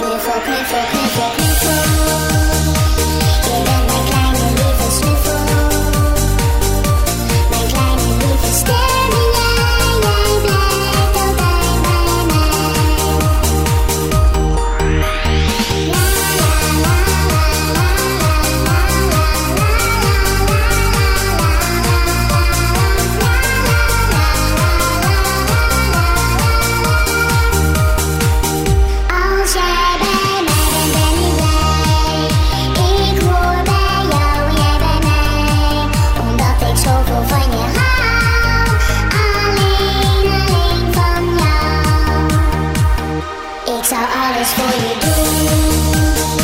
knuffel, knuffel, knuffel, knuffel. za ale you dół.